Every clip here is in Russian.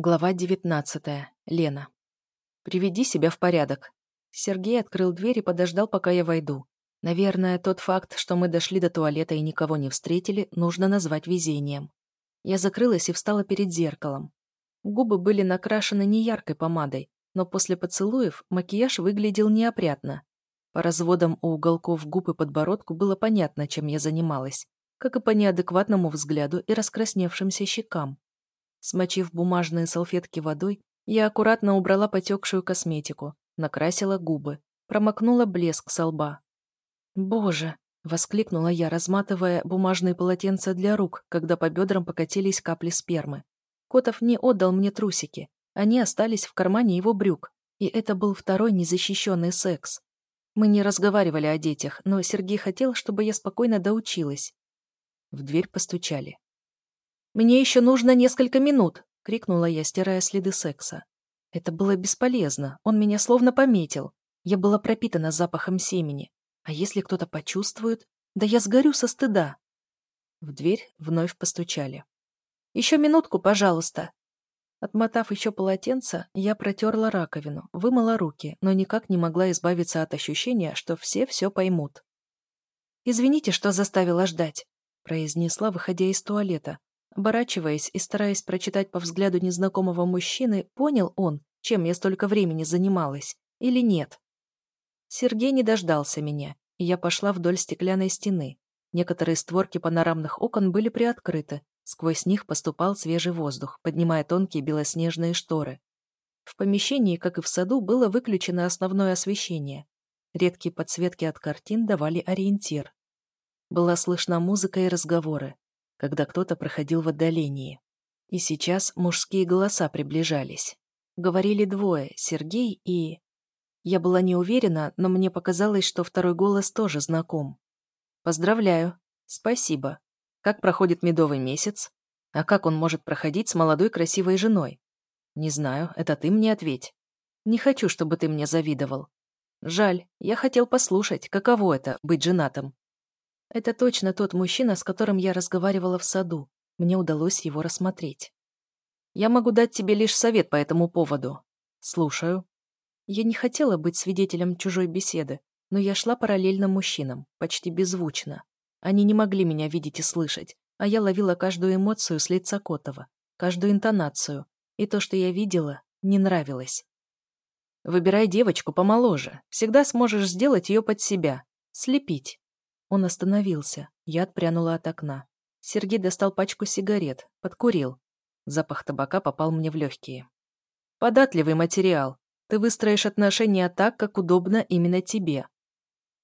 Глава 19. Лена. «Приведи себя в порядок». Сергей открыл дверь и подождал, пока я войду. Наверное, тот факт, что мы дошли до туалета и никого не встретили, нужно назвать везением. Я закрылась и встала перед зеркалом. Губы были накрашены не яркой помадой, но после поцелуев макияж выглядел неопрятно. По разводам у уголков губ и подбородку было понятно, чем я занималась, как и по неадекватному взгляду и раскрасневшимся щекам. Смочив бумажные салфетки водой, я аккуратно убрала потекшую косметику, накрасила губы, промокнула блеск со лба. «Боже!» — воскликнула я, разматывая бумажные полотенца для рук, когда по бедрам покатились капли спермы. Котов не отдал мне трусики. Они остались в кармане его брюк, и это был второй незащищенный секс. Мы не разговаривали о детях, но Сергей хотел, чтобы я спокойно доучилась. В дверь постучали. «Мне еще нужно несколько минут!» — крикнула я, стирая следы секса. Это было бесполезно, он меня словно пометил. Я была пропитана запахом семени. А если кто-то почувствует? Да я сгорю со стыда. В дверь вновь постучали. «Еще минутку, пожалуйста!» Отмотав еще полотенце, я протерла раковину, вымыла руки, но никак не могла избавиться от ощущения, что все все поймут. «Извините, что заставила ждать», — произнесла, выходя из туалета, Оборачиваясь и стараясь прочитать по взгляду незнакомого мужчины, понял он, чем я столько времени занималась, или нет. Сергей не дождался меня, и я пошла вдоль стеклянной стены. Некоторые створки панорамных окон были приоткрыты, сквозь них поступал свежий воздух, поднимая тонкие белоснежные шторы. В помещении, как и в саду, было выключено основное освещение. Редкие подсветки от картин давали ориентир. Была слышна музыка и разговоры когда кто-то проходил в отдалении. И сейчас мужские голоса приближались. Говорили двое, Сергей и... Я была не уверена, но мне показалось, что второй голос тоже знаком. «Поздравляю. Спасибо. Как проходит медовый месяц? А как он может проходить с молодой красивой женой? Не знаю, это ты мне ответь. Не хочу, чтобы ты мне завидовал. Жаль, я хотел послушать, каково это — быть женатым. Это точно тот мужчина, с которым я разговаривала в саду. Мне удалось его рассмотреть. Я могу дать тебе лишь совет по этому поводу. Слушаю. Я не хотела быть свидетелем чужой беседы, но я шла параллельно мужчинам, почти беззвучно. Они не могли меня видеть и слышать, а я ловила каждую эмоцию с лица Котова, каждую интонацию, и то, что я видела, не нравилось. Выбирай девочку помоложе, всегда сможешь сделать ее под себя, слепить. Он остановился. Я отпрянула от окна. Сергей достал пачку сигарет, подкурил. Запах табака попал мне в легкие. «Податливый материал. Ты выстроишь отношения так, как удобно именно тебе.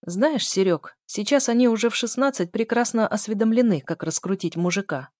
Знаешь, Серег, сейчас они уже в 16 прекрасно осведомлены, как раскрутить мужика.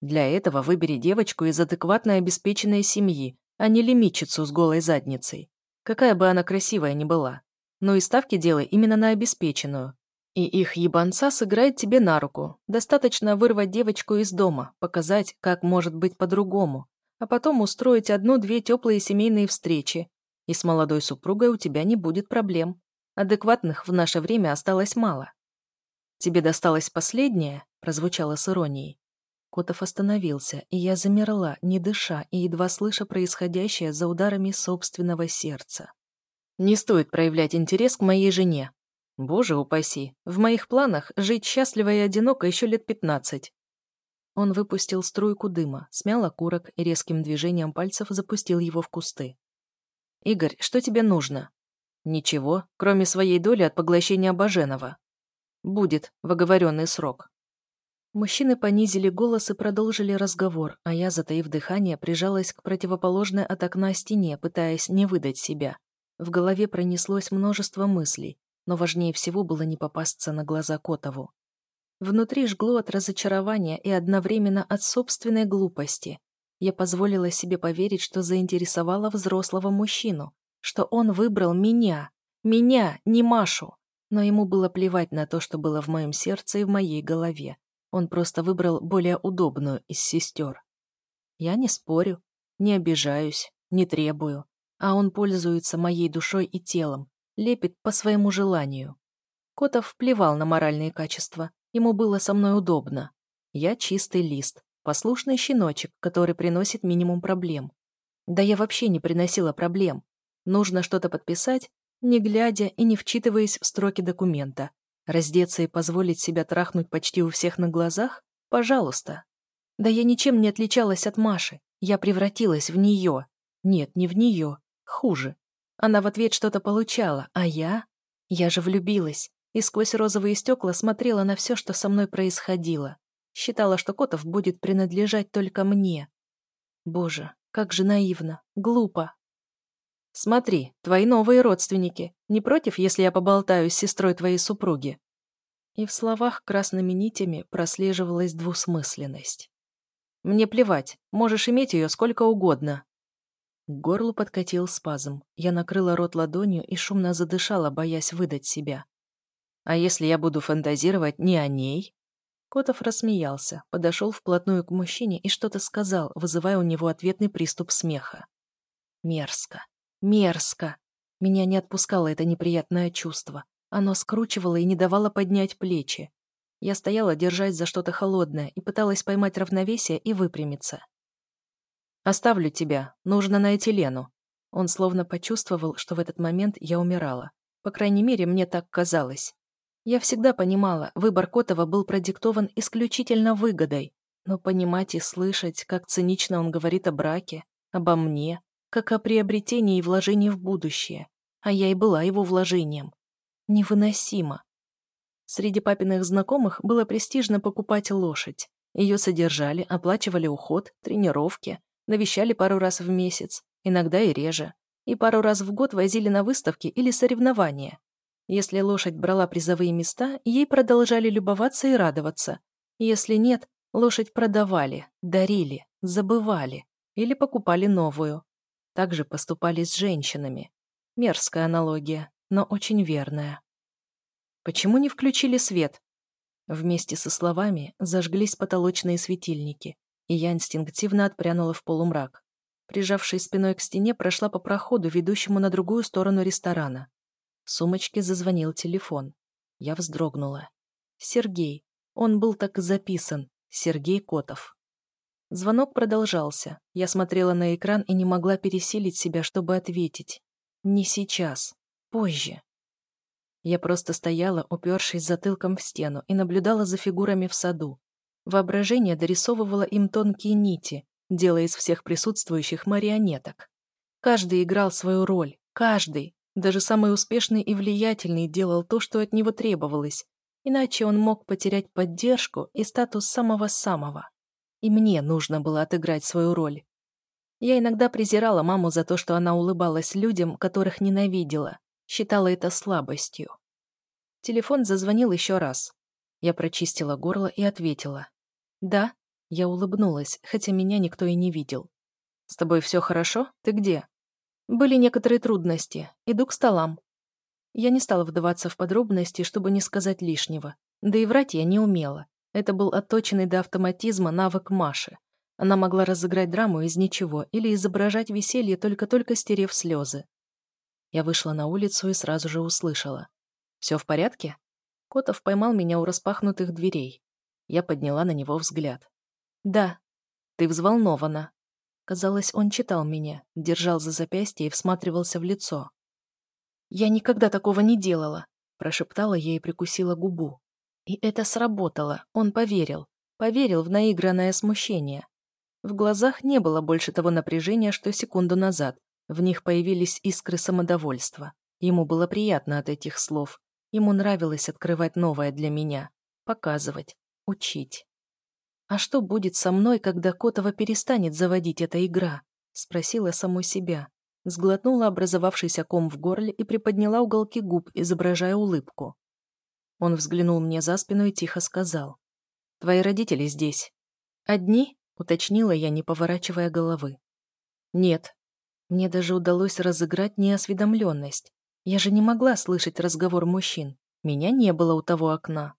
Для этого выбери девочку из адекватной обеспеченной семьи, а не лимитчицу с голой задницей. Какая бы она красивая ни была. Но и ставки делай именно на обеспеченную, и их ебанца сыграет тебе на руку. Достаточно вырвать девочку из дома, показать, как может быть по-другому, а потом устроить одну-две теплые семейные встречи. И с молодой супругой у тебя не будет проблем. Адекватных в наше время осталось мало. «Тебе досталось последнее?» – прозвучало с иронией. Котов остановился, и я замерла, не дыша и едва слыша происходящее за ударами собственного сердца. «Не стоит проявлять интерес к моей жене», Боже упаси, в моих планах жить счастливо и одиноко еще лет пятнадцать. Он выпустил струйку дыма, смял окурок и резким движением пальцев запустил его в кусты. «Игорь, что тебе нужно?» «Ничего, кроме своей доли от поглощения Баженова. Будет в оговоренный срок». Мужчины понизили голос и продолжили разговор, а я, затаив дыхание, прижалась к противоположной от окна стене, пытаясь не выдать себя. В голове пронеслось множество мыслей, но важнее всего было не попасться на глаза Котову. Внутри жгло от разочарования и одновременно от собственной глупости. Я позволила себе поверить, что заинтересовала взрослого мужчину, что он выбрал меня, меня, не Машу. Но ему было плевать на то, что было в моем сердце и в моей голове. Он просто выбрал более удобную из сестер. Я не спорю, не обижаюсь, не требую, а он пользуется моей душой и телом, лепит по своему желанию. Котов плевал на моральные качества, ему было со мной удобно. Я чистый лист, Послушный щеночек, который приносит минимум проблем. Да я вообще не приносила проблем. Нужно что-то подписать, не глядя и не вчитываясь в строки документа. Раздеться и позволить себя трахнуть почти у всех на глазах? Пожалуйста. Да я ничем не отличалась от Маши. Я превратилась в нее. Нет, не в нее. Хуже. Она в ответ что-то получала, а я... Я же влюбилась и сквозь розовые стекла смотрела на все, что со мной происходило. Считала, что Котов будет принадлежать только мне. Боже, как же наивно, глупо. Смотри, твои новые родственники. Не против, если я поболтаю с сестрой твоей супруги? И в словах красными нитями прослеживалась двусмысленность. Мне плевать, можешь иметь ее сколько угодно. К горлу подкатил спазм. Я накрыла рот ладонью и шумно задышала, боясь выдать себя. А если я буду фантазировать не о ней? Котов рассмеялся, подошел вплотную к мужчине и что-то сказал, вызывая у него ответный приступ смеха. Мерзко. Мерзко. Меня не отпускало это неприятное чувство. Оно скручивало и не давало поднять плечи. Я стояла, держась за что-то холодное, и пыталась поймать равновесие и выпрямиться. «Оставлю тебя. Нужно найти Лену». Он словно почувствовал, что в этот момент я умирала. По крайней мере, мне так казалось. Я всегда понимала, выбор Котова был продиктован исключительно выгодой, но понимать и слышать, как цинично он говорит о браке, обо мне, как о приобретении и вложении в будущее, а я и была его вложением. Невыносимо. Среди папиных знакомых было престижно покупать лошадь. Ее содержали, оплачивали уход, тренировки, навещали пару раз в месяц, иногда и реже, и пару раз в год возили на выставки или соревнования. Если лошадь брала призовые места, ей продолжали любоваться и радоваться. Если нет, лошадь продавали, дарили, забывали или покупали новую. Так же поступали с женщинами. Мерзкая аналогия, но очень верная. Почему не включили свет? Вместе со словами зажглись потолочные светильники, и я инстинктивно отпрянула в полумрак. Прижавшись спиной к стене, прошла по проходу, ведущему на другую сторону ресторана. В сумочке зазвонил телефон. Я вздрогнула. Сергей. Он был так записан. Сергей Котов. Звонок продолжался. Я смотрела на экран и не могла пересилить себя, чтобы ответить. Не сейчас. Позже. Я просто стояла, упершись затылком в стену, и наблюдала за фигурами в саду. Воображение дорисовывало им тонкие нити, делая из всех присутствующих марионеток. Каждый играл свою роль. Каждый. Даже самый успешный и влиятельный делал то, что от него требовалось, иначе он мог потерять поддержку и статус самого-самого. И мне нужно было отыграть свою роль. Я иногда презирала маму за то, что она улыбалась людям, которых ненавидела, считала это слабостью. Телефон зазвонил еще раз. Я прочистила горло и ответила. «Да», я улыбнулась, хотя меня никто и не видел. «С тобой все хорошо? Ты где?» Были некоторые трудности. Иду к столам. Я не стала вдаваться в подробности, чтобы не сказать лишнего. Да и врать я не умела. Это был отточенный до автоматизма навык Маши. Она могла разыграть драму из ничего или изображать веселье, только-только стерев слезы. Я вышла на улицу и сразу же услышала. «Все в порядке?» Котов поймал меня у распахнутых дверей. Я подняла на него взгляд. «Да». «Ты взволнована», Казалось, он читал меня, держал за запястье и всматривался в лицо. «Я никогда такого не делала», – прошептала я и прикусила губу. И это сработало, он поверил. Поверил в наигранное смущение. В глазах не было больше того напряжения, что секунду назад. В них появились искры самодовольства. Ему было приятно от этих слов. Ему нравилось открывать новое для меня. Показывать. Учить. «А что будет со мной, когда Котова перестанет заводить эта игра?» — спросила саму себя. Сглотнула образовавшийся ком в горле и приподняла уголки губ, изображая улыбку. Он взглянул мне за спину и тихо сказал. «Твои родители здесь». «Одни?» — уточнила я, не поворачивая головы. «Нет». Мне даже удалось разыграть неосведомленность. Я же не могла слышать разговор мужчин. Меня не было у того окна.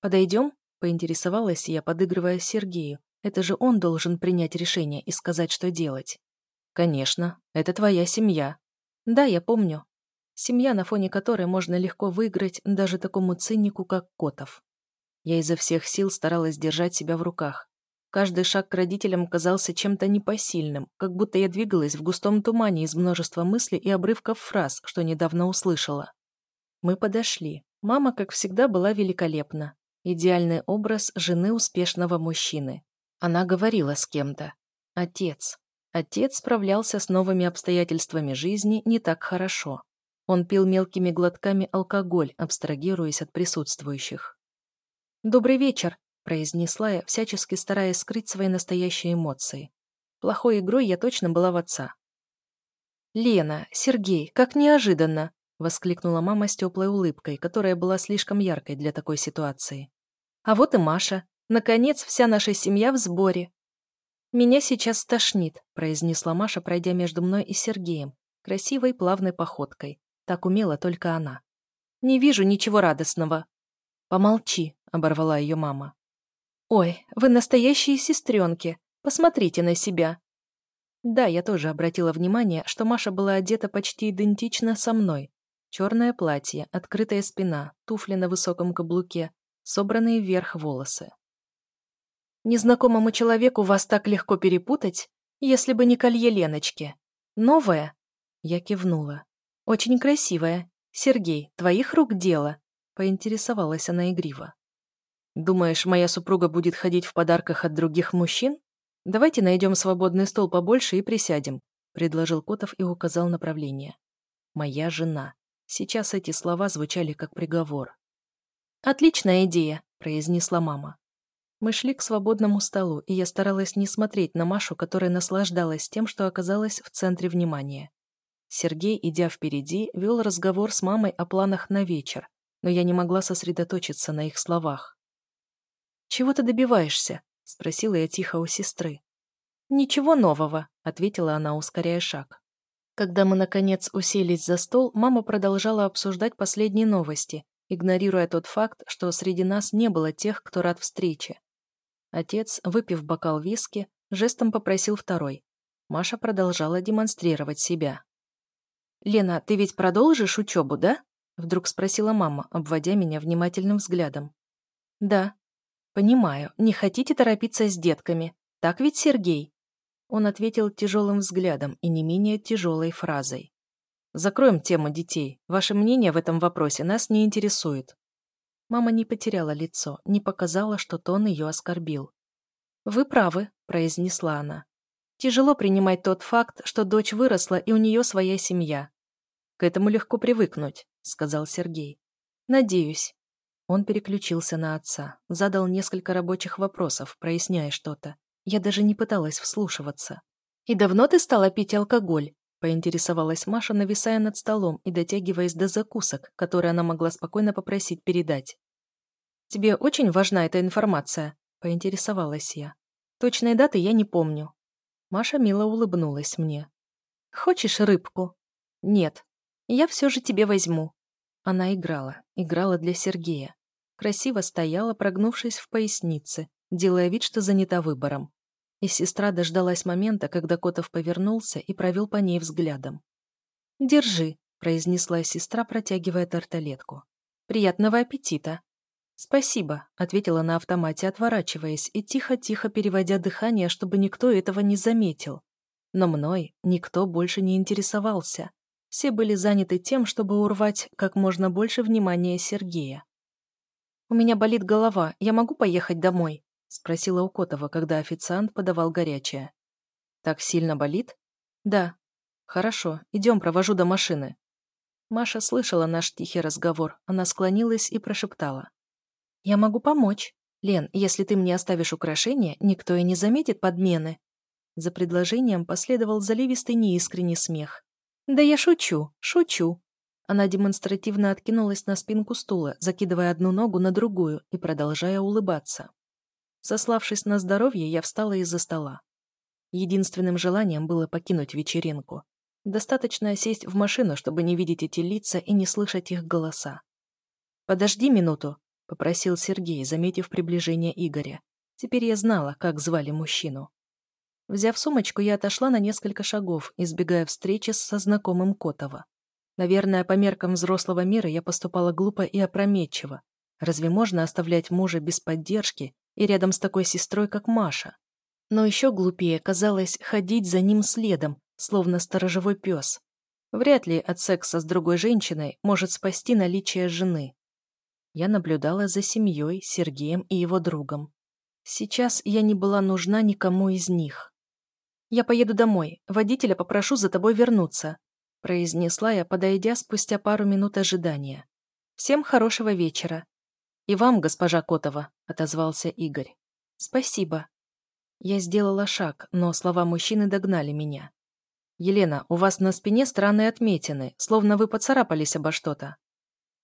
«Подойдем?» Поинтересовалась я, подыгрывая Сергею. Это же он должен принять решение и сказать, что делать. Конечно, это твоя семья. Да, я помню. Семья, на фоне которой можно легко выиграть даже такому циннику, как Котов. Я изо всех сил старалась держать себя в руках. Каждый шаг к родителям казался чем-то непосильным, как будто я двигалась в густом тумане из множества мыслей и обрывков фраз, что недавно услышала. Мы подошли. Мама, как всегда, была великолепна. Идеальный образ жены успешного мужчины. Она говорила с кем-то. Отец. Отец справлялся с новыми обстоятельствами жизни не так хорошо. Он пил мелкими глотками алкоголь, абстрагируясь от присутствующих. «Добрый вечер», произнесла я, всячески стараясь скрыть свои настоящие эмоции. Плохой игрой я точно была в отца. «Лена, Сергей, как неожиданно!» — воскликнула мама с теплой улыбкой, которая была слишком яркой для такой ситуации. «А вот и Маша. Наконец, вся наша семья в сборе». «Меня сейчас стошнит», — произнесла Маша, пройдя между мной и Сергеем, красивой плавной походкой. Так умела только она. «Не вижу ничего радостного». «Помолчи», — оборвала ее мама. «Ой, вы настоящие сестренки. Посмотрите на себя». Да, я тоже обратила внимание, что Маша была одета почти идентично со мной. Черное платье, открытая спина, туфли на высоком каблуке, собранные вверх волосы. Незнакомому человеку вас так легко перепутать, если бы не колье Леночки. Новое? Я кивнула. Очень красивое. Сергей, твоих рук дело? Поинтересовалась она игриво. Думаешь, моя супруга будет ходить в подарках от других мужчин? Давайте найдем свободный стол побольше и присядем, предложил Котов и указал направление. Моя жена. Сейчас эти слова звучали как приговор. «Отличная идея», — произнесла мама. Мы шли к свободному столу, и я старалась не смотреть на Машу, которая наслаждалась тем, что оказалась в центре внимания. Сергей, идя впереди, вел разговор с мамой о планах на вечер, но я не могла сосредоточиться на их словах. «Чего ты добиваешься?» — спросила я тихо у сестры. «Ничего нового», — ответила она, ускоряя шаг. Когда мы, наконец, уселись за стол, мама продолжала обсуждать последние новости, игнорируя тот факт, что среди нас не было тех, кто рад встрече. Отец, выпив бокал виски, жестом попросил второй. Маша продолжала демонстрировать себя. «Лена, ты ведь продолжишь учебу, да?» Вдруг спросила мама, обводя меня внимательным взглядом. «Да», «Понимаю, не хотите торопиться с детками. Так ведь, Сергей?» Он ответил тяжелым взглядом и не менее тяжелой фразой. «Закроем тему детей. Ваше мнение в этом вопросе нас не интересует». Мама не потеряла лицо, не показала, что тон ее оскорбил. «Вы правы», — произнесла она. «Тяжело принимать тот факт, что дочь выросла и у нее своя семья». «К этому легко привыкнуть», — сказал Сергей. «Надеюсь. Он переключился на отца, задал несколько рабочих вопросов, проясняя что-то. Я даже не пыталась вслушиваться. «И давно ты стала пить алкоголь?» — поинтересовалась Маша, нависая над столом и дотягиваясь до закусок, которые она могла спокойно попросить передать. «Тебе очень важна эта информация?» — поинтересовалась я. «Точной даты я не помню». Маша мило улыбнулась мне. «Хочешь рыбку?» «Нет. Я все же тебе возьму. Она играла, играла для Сергея. Красиво стояла, прогнувшись в пояснице, делая вид, что занята выбором. И сестра дождалась момента, когда Котов повернулся и провел по ней взглядом. «Держи», — произнесла сестра, протягивая тарталетку. «Приятного аппетита!» «Спасибо», — ответила на автомате, отворачиваясь и тихо-тихо переводя дыхание, чтобы никто этого не заметил. Но мной никто больше не интересовался. Все были заняты тем, чтобы урвать как можно больше внимания Сергея. «У меня болит голова, я могу поехать домой?» — спросила у Котова, когда официант подавал горячее. «Так сильно болит?» «Да». «Хорошо, идем, провожу до машины». Маша слышала наш тихий разговор. Она склонилась и прошептала. «Я могу помочь. Лен, если ты мне оставишь украшения, никто и не заметит подмены». За предложением последовал заливистый неискренний смех. «Да я шучу, шучу». Она демонстративно откинулась на спинку стула, закидывая одну ногу на другую и продолжая улыбаться. Сославшись на здоровье, я встала из-за стола. Единственным желанием было покинуть вечеринку. Достаточно сесть в машину, чтобы не видеть эти лица и не слышать их голоса. «Подожди минуту», — попросил Сергей, заметив приближение Игоря. Теперь я знала, как звали мужчину. Взяв сумочку, я отошла на несколько шагов, избегая встречи со знакомым Котова. Наверное, по меркам взрослого мира я поступала глупо и опрометчиво. Разве можно оставлять мужа без поддержки и рядом с такой сестрой, как Маша? Но еще глупее казалось ходить за ним следом, словно сторожевой пес. Вряд ли от секса с другой женщиной может спасти наличие жены. Я наблюдала за семьей, Сергеем и его другом. Сейчас я не была нужна никому из них. «Я поеду домой. Водителя попрошу за тобой вернуться», произнесла я, подойдя спустя пару минут ожидания. «Всем хорошего вечера». «И вам, госпожа Котова», — отозвался Игорь. «Спасибо». Я сделала шаг, но слова мужчины догнали меня. «Елена, у вас на спине странные отметины, словно вы поцарапались обо что-то».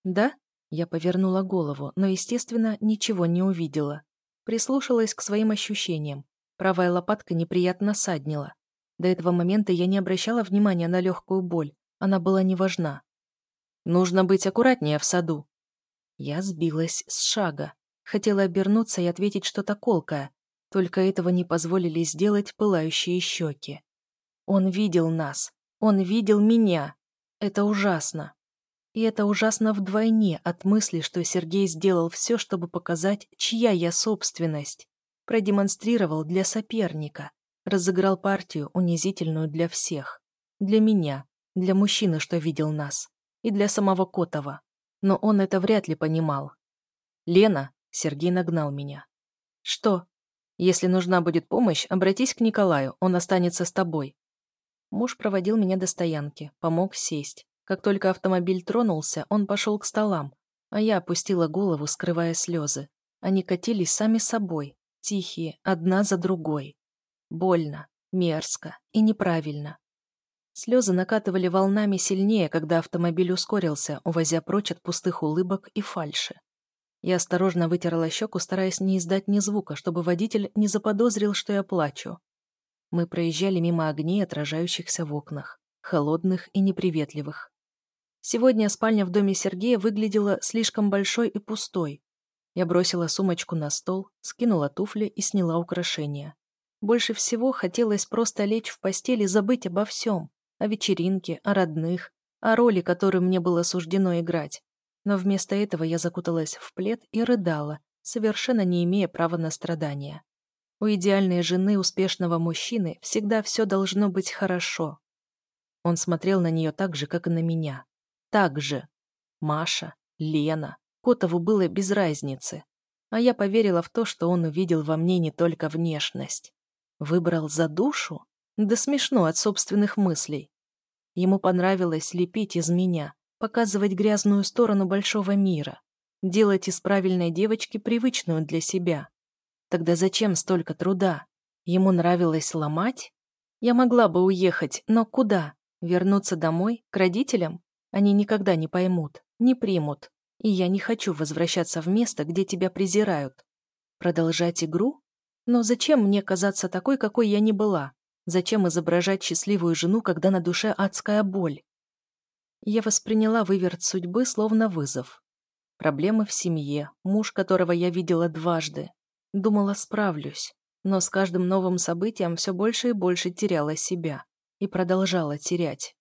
«Да?» Я повернула голову, но, естественно, ничего не увидела. Прислушалась к своим ощущениям. Правая лопатка неприятно саднила. До этого момента я не обращала внимания на легкую боль. Она была не важна. «Нужно быть аккуратнее в саду». Я сбилась с шага. Хотела обернуться и ответить что-то колкое. Только этого не позволили сделать пылающие щеки. Он видел нас. Он видел меня. Это ужасно. И это ужасно вдвойне от мысли, что Сергей сделал все, чтобы показать, чья я собственность продемонстрировал для соперника, разыграл партию, унизительную для всех. Для меня, для мужчины, что видел нас, и для самого Котова. Но он это вряд ли понимал. «Лена», — Сергей нагнал меня. «Что? Если нужна будет помощь, обратись к Николаю, он останется с тобой». Муж проводил меня до стоянки, помог сесть. Как только автомобиль тронулся, он пошел к столам, а я опустила голову, скрывая слезы. Они катились сами собой, тихие, одна за другой. Больно, мерзко и неправильно. Слезы накатывали волнами сильнее, когда автомобиль ускорился, увозя прочь от пустых улыбок и фальши. Я осторожно вытерла щеку, стараясь не издать ни звука, чтобы водитель не заподозрил, что я плачу. Мы проезжали мимо огней, отражающихся в окнах, холодных и неприветливых. Сегодня спальня в доме Сергея выглядела слишком большой и пустой, я бросила сумочку на стол, скинула туфли и сняла украшения. Больше всего хотелось просто лечь в постель и забыть обо всем. О вечеринке, о родных, о роли, которую мне было суждено играть. Но вместо этого я закуталась в плед и рыдала, совершенно не имея права на страдания. У идеальной жены успешного мужчины всегда все должно быть хорошо. Он смотрел на нее так же, как и на меня. Так же. Маша, Лена, Котову было без разницы. А я поверила в то, что он увидел во мне не только внешность. Выбрал за душу? Да смешно от собственных мыслей. Ему понравилось лепить из меня, показывать грязную сторону большого мира, делать из правильной девочки привычную для себя. Тогда зачем столько труда? Ему нравилось ломать? Я могла бы уехать, но куда? Вернуться домой, к родителям? Они никогда не поймут, не примут. И я не хочу возвращаться в место, где тебя презирают. Продолжать игру? Но зачем мне казаться такой, какой я не была? Зачем изображать счастливую жену, когда на душе адская боль? Я восприняла выверт судьбы словно вызов. Проблемы в семье, муж которого я видела дважды. Думала, справлюсь. Но с каждым новым событием все больше и больше теряла себя. И продолжала терять.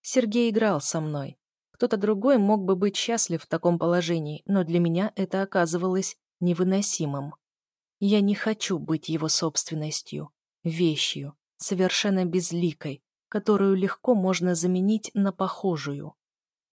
Сергей играл со мной. Кто-то другой мог бы быть счастлив в таком положении, но для меня это оказывалось невыносимым. Я не хочу быть его собственностью, вещью, совершенно безликой, которую легко можно заменить на похожую.